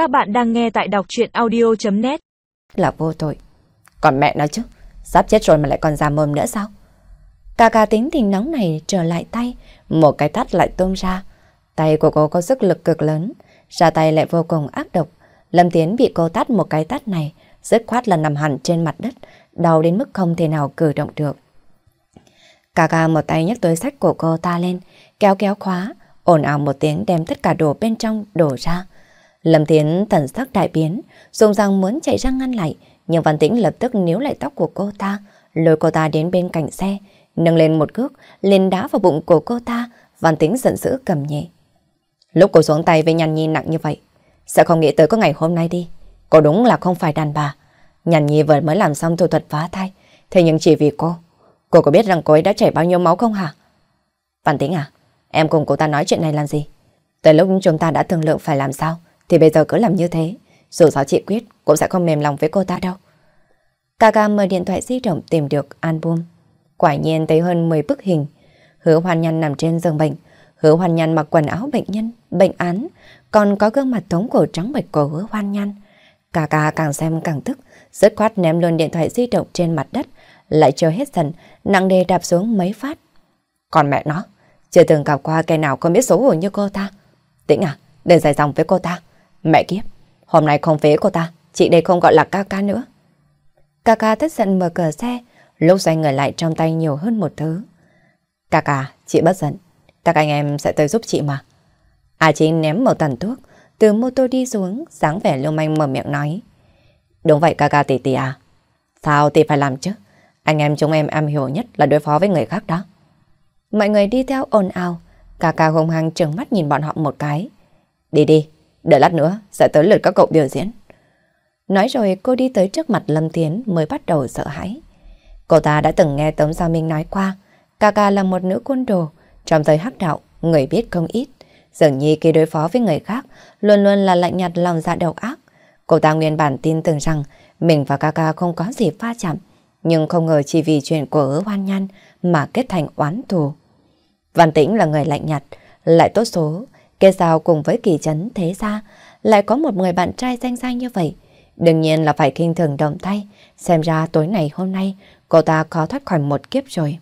Các bạn đang nghe tại đọc chuyện audio.net Là vô tội. Còn mẹ nó chứ, sắp chết rồi mà lại còn già mồm nữa sao? Cà cà tính tình nóng này trở lại tay, một cái tắt lại tung ra. Tay của cô có sức lực cực lớn, ra tay lại vô cùng ác độc. Lâm Tiến bị cô tắt một cái tắt này, dứt khoát là nằm hẳn trên mặt đất, đau đến mức không thể nào cử động được. Cà cà một tay nhấc túi sách của cô ta lên, kéo kéo khóa, ồn ào một tiếng đem tất cả đồ bên trong đổ ra. Lâm thiến thần sắc đại biến, dùng rằng muốn chạy ra ngăn lại, nhưng Văn Tĩnh lập tức níu lại tóc của cô ta, lôi cô ta đến bên cạnh xe, nâng lên một cước, lên đá vào bụng của cô ta, Văn Tĩnh giận dữ cầm nhẹ. Lúc cô xuống tay với Nhàn Nhi nặng như vậy, sẽ không nghĩ tới có ngày hôm nay đi. Cô đúng là không phải đàn bà. Nhàn Nhi vừa mới làm xong thủ thuật phá thai, thế nhưng chỉ vì cô, cô có biết rằng cô ấy đã chảy bao nhiêu máu không hả? Văn Tĩnh à, em cùng cô ta nói chuyện này làm gì? Tới lúc chúng ta đã thương lượng phải làm sao, thì bây giờ cứ làm như thế. Dù sao chị quyết cũng sẽ không mềm lòng với cô ta đâu. Kaka mở điện thoại di động tìm được album. Quả nhiên thấy hơn 10 bức hình. Hứa hoàn nhân nằm trên giường bệnh. Hứa hoàn nhân mặc quần áo bệnh nhân, bệnh án. Còn có gương mặt thống cổ trắng bệch của hứa hoàn nhân. Kaka càng xem càng tức. Rất khoát ném luôn điện thoại di động trên mặt đất. Lại chờ hết dần, nặng đề đạp xuống mấy phát. Còn mẹ nó, chưa từng gặp qua cái nào không biết xấu hổ như cô ta. Tĩnh à, đừng dài dòng với cô ta. Mẹ kiếp, hôm nay không phế cô ta, chị đây không gọi là ca ca nữa. Ca ca tức giận mở cửa xe, lúc xoay người lại trong tay nhiều hơn một thứ. Ca ca, chị bất giận, các anh em sẽ tới giúp chị mà. A Chính ném một tàn thuốc, từ mô tô đi xuống, dáng vẻ lưu manh mở miệng nói. Đúng vậy ca ca tỷ tỷ à. Sao tỷ phải làm chứ? Anh em chúng em am hiểu nhất là đối phó với người khác đó. Mọi người đi theo ồn ào, ca ca hung hăng trừng mắt nhìn bọn họ một cái. Đi đi, đợi lát nữa sẽ tới lượt các cậu biểu diễn. Nói rồi cô đi tới trước mặt Lâm Tiến mới bắt đầu sợ hãi. Cô ta đã từng nghe Tống Gia Minh nói qua, Kaka là một nữ quân đồ, trong giới hắc đạo, người biết không ít. Dường như khi đối phó với người khác, luôn luôn là lạnh nhạt lòng dạ độc ác. Cô ta nguyên bản tin tưởng rằng mình và Kaka không có gì pha chạm, nhưng không ngờ chỉ vì chuyện của hứa hoan nhan mà kết thành oán thù. Văn Tĩnh là người lạnh nhạt, lại tốt số, Kết giao cùng với kỳ chấn thế ra, lại có một người bạn trai danh danh như vậy. Đương nhiên là phải kinh thường động tay, xem ra tối ngày hôm nay cô ta khó thoát khỏi một kiếp rồi.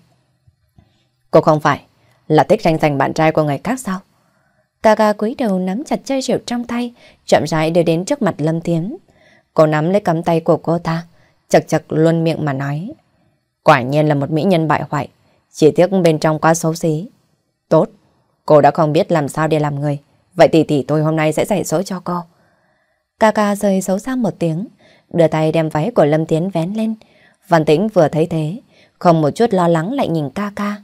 Cô không phải là thích danh danh bạn trai của người khác sao? Cà cà cúi đầu nắm chặt chai rượu trong tay, chậm rãi đưa đến trước mặt Lâm Tiến. Cô nắm lấy cắm tay của cô ta, chật chật luôn miệng mà nói. Quả nhiên là một mỹ nhân bại hoại, chỉ tiếc bên trong quá xấu xí. Tốt, Cô đã không biết làm sao để làm người. Vậy tỷ tỷ tôi hôm nay sẽ dạy dỗ cho cô. Ca ca rơi xấu xa một tiếng, đưa tay đem váy của Lâm Tiến vén lên. Văn Tĩnh vừa thấy thế, không một chút lo lắng lại nhìn ca ca.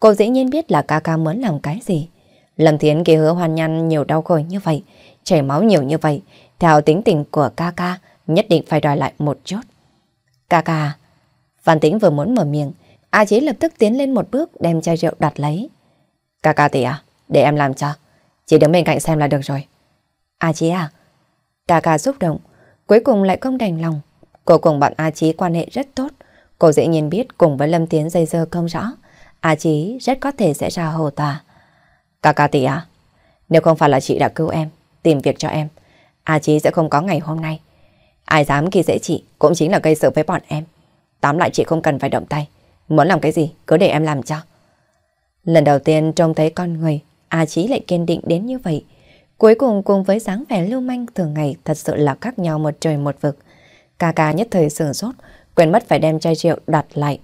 Cô dĩ nhiên biết là ca ca muốn làm cái gì. Lâm Tiến kia hứa hoàn nhăn nhiều đau khổ như vậy, chảy máu nhiều như vậy, theo tính tình của ca ca, nhất định phải đòi lại một chút. Ca ca, Văn Tĩnh vừa muốn mở miệng, A Chế lập tức tiến lên một bước đem chai rượu đặt lấy. Ca ca tỷ à, để em làm cho. Chỉ đứng bên cạnh xem là được rồi. A Chí à? Ca ca xúc động, cuối cùng lại không đành lòng. Cô cùng bạn A Chí quan hệ rất tốt. Cô dễ nhiên biết cùng với Lâm Tiến dây dơ không rõ. A Chí rất có thể sẽ ra hồ tòa. Ca ca tỷ à? Nếu không phải là chị đã cứu em, tìm việc cho em, A Chí sẽ không có ngày hôm nay. Ai dám khi dễ chị cũng chính là gây sự với bọn em. Tóm lại chị không cần phải động tay. Muốn làm cái gì cứ để em làm cho. Lần đầu tiên trông thấy con người, A Chí lại kiên định đến như vậy. Cuối cùng cùng với dáng vẻ lưu manh thường ngày thật sự là khác nhau một trời một vực. Ca ca nhất thời sửng sốt, quên mất phải đem chai rượu đặt lại.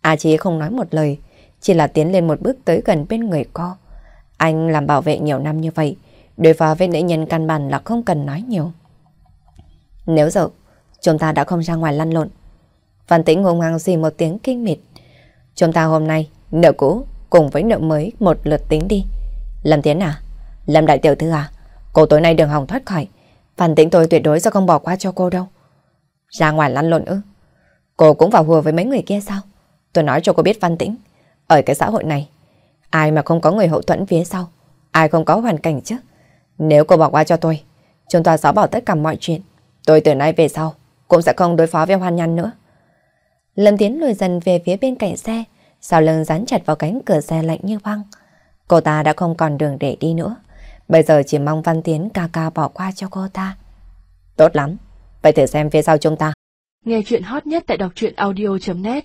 A Chí không nói một lời, chỉ là tiến lên một bước tới gần bên người cô. Anh làm bảo vệ nhiều năm như vậy, đối phó với nữ nhân căn bản là không cần nói nhiều. Nếu giờ chúng ta đã không ra ngoài lăn lộn. Văn tĩnh hùng ngang gì một tiếng kinh mịt. Chúng ta hôm nay, nợ cũ, cùng với nợ mới một lượt tính đi. Lâm Tiến à? Lâm Đại Tiểu Thư à? Cô tối nay đừng hòng thoát khỏi. Phản Tĩnh tôi tuyệt đối sẽ không bỏ qua cho cô đâu. Ra ngoài lăn lộn ư? Cô cũng vào hùa với mấy người kia sao? Tôi nói cho cô biết Văn Tĩnh. Ở cái xã hội này, ai mà không có người hậu thuẫn phía sau? Ai không có hoàn cảnh chứ? Nếu cô bỏ qua cho tôi, chúng ta xóa bỏ tất cả mọi chuyện. Tôi từ nay về sau cũng sẽ không đối phó với hoan nhăn nữa. Lâm Tiến lùi dần về phía bên cạnh xe, sau lưng dán chặt vào cánh cửa xe lạnh như băng. Cô ta đã không còn đường để đi nữa. Bây giờ chỉ mong Văn Tiến ca ca bỏ qua cho cô ta. Tốt lắm, vậy thử xem phía sau chúng ta. Nghe chuyện hot nhất tại đọc truyện audio.net